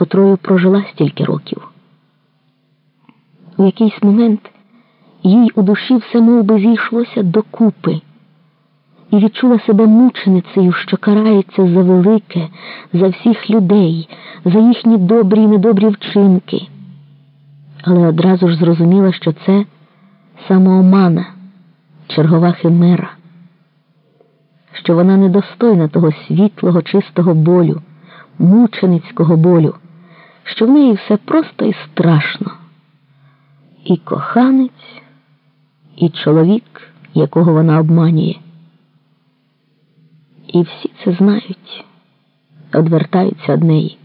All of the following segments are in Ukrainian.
котрою прожила стільки років. У якийсь момент їй у душі все мов би, зійшлося докупи і відчула себе мученицею, що карається за велике, за всіх людей, за їхні добрі і недобрі вчинки. Але одразу ж зрозуміла, що це самоомана, чергова химера, що вона недостойна того світлого, чистого болю, мученицького болю, що в неї все просто і страшно. І коханець, і чоловік, якого вона обманює. І всі це знають, одвертаються від неї.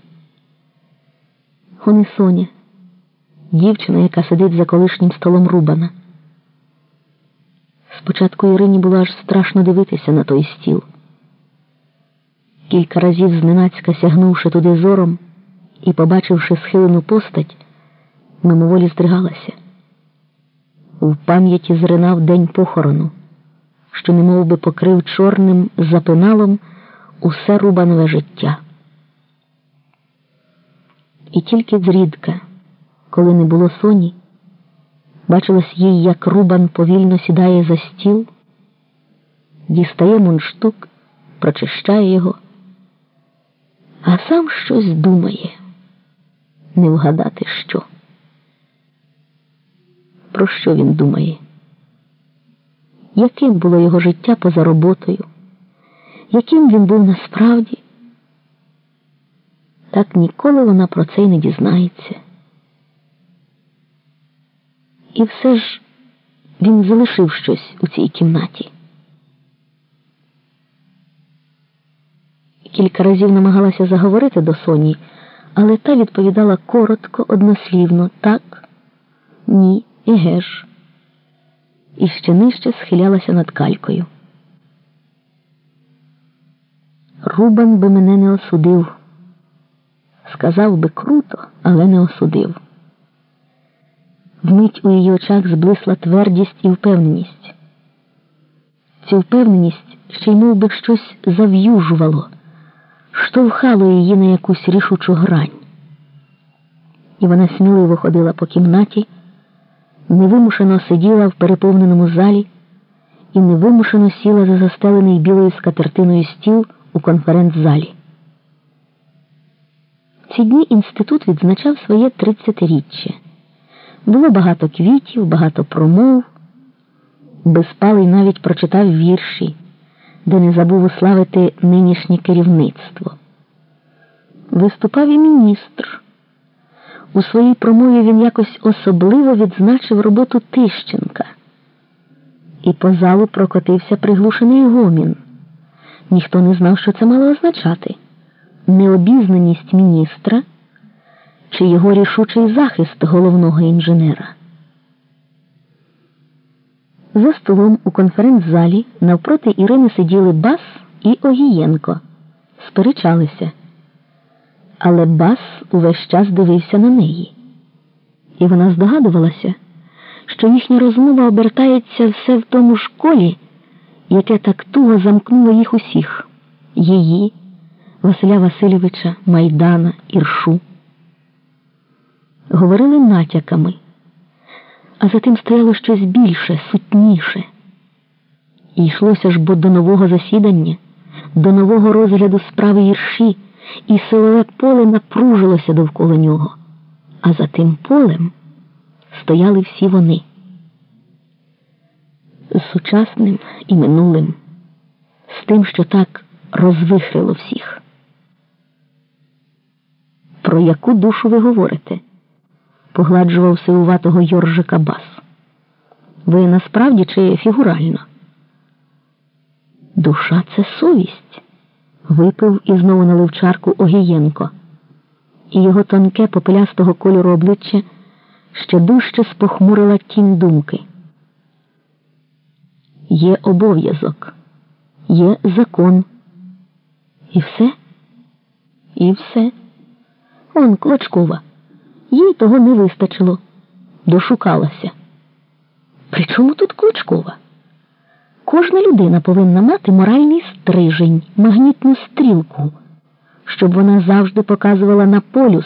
Он і Соня, дівчина, яка сидить за колишнім столом Рубана. Спочатку Ірині було аж страшно дивитися на той стіл. Кілька разів зненацька сягнувши туди зором і побачивши схилену постать, мимоволі здригалася. В пам'яті зринав день похорону що немов би покрив чорним запиналом усе рубанове життя. І тільки зрідка, коли не було соні, бачилось їй, як рубан повільно сідає за стіл, дістає мундштук, прочищає його, а сам щось думає, не вгадати що. Про що він думає? яким було його життя поза роботою, яким він був насправді. Так ніколи вона про це й не дізнається. І все ж він залишив щось у цій кімнаті. Кілька разів намагалася заговорити до Соні, але та відповідала коротко, однослівно так, ні, егеш і ще нижче схилялася над калькою. Рубан би мене не осудив. Сказав би круто, але не осудив. Вмить у її очах зблисла твердість і впевненість. Цю впевненість ще й мов би щось зав'южувало, штовхало її на якусь рішучу грань. І вона сміливо ходила по кімнаті невимушено сиділа в переповненому залі і невимушено сіла за застелений білою скатертиною стіл у конференц-залі. Ці дні інститут відзначав своє тридцятиріччя. Було багато квітів, багато промов. Безпалий навіть прочитав вірші, де не забув уславити нинішнє керівництво. Виступав і міністр. У своїй промові він якось особливо відзначив роботу Тищенка. І по залу прокотився приглушений гомін. Ніхто не знав, що це мало означати необізнаність міністра чи його рішучий захист головного інженера. За столом у конференц-залі навпроти Ірини сиділи Бас і Огієнко, сперечалися. Але бас увесь час дивився на неї, і вона здогадувалася, що їхня розмова обертається все в тому ж колі, яке так туго замкнуло їх усіх її, Василя Васильовича, Майдана, Іршу. Говорили натяками, а за тим стояло щось більше, сутніше. І йшлося ж бо до нового засідання, до нового розгляду справи Ірші і силове поле напружилося довкола нього, а за тим полем стояли всі вони з сучасним і минулим, з тим, що так розвихрило всіх. Про яку душу ви говорите? Погладжував сивуватого Йоржика Бас. Ви насправді чи фігурально? Душа це совість випив і знову налив чарку Огієнко, і його тонке попелястого кольору обличчя ще дужче спохмурила тінь думки. Є обов'язок, є закон. І все? І все. Он Клочкова. Їй того не вистачило. Дошукалася. Причому тут Клочкова? Кожна людина повинна мати моральний стрижень, магнітну стрілку, щоб вона завжди показувала на полюс.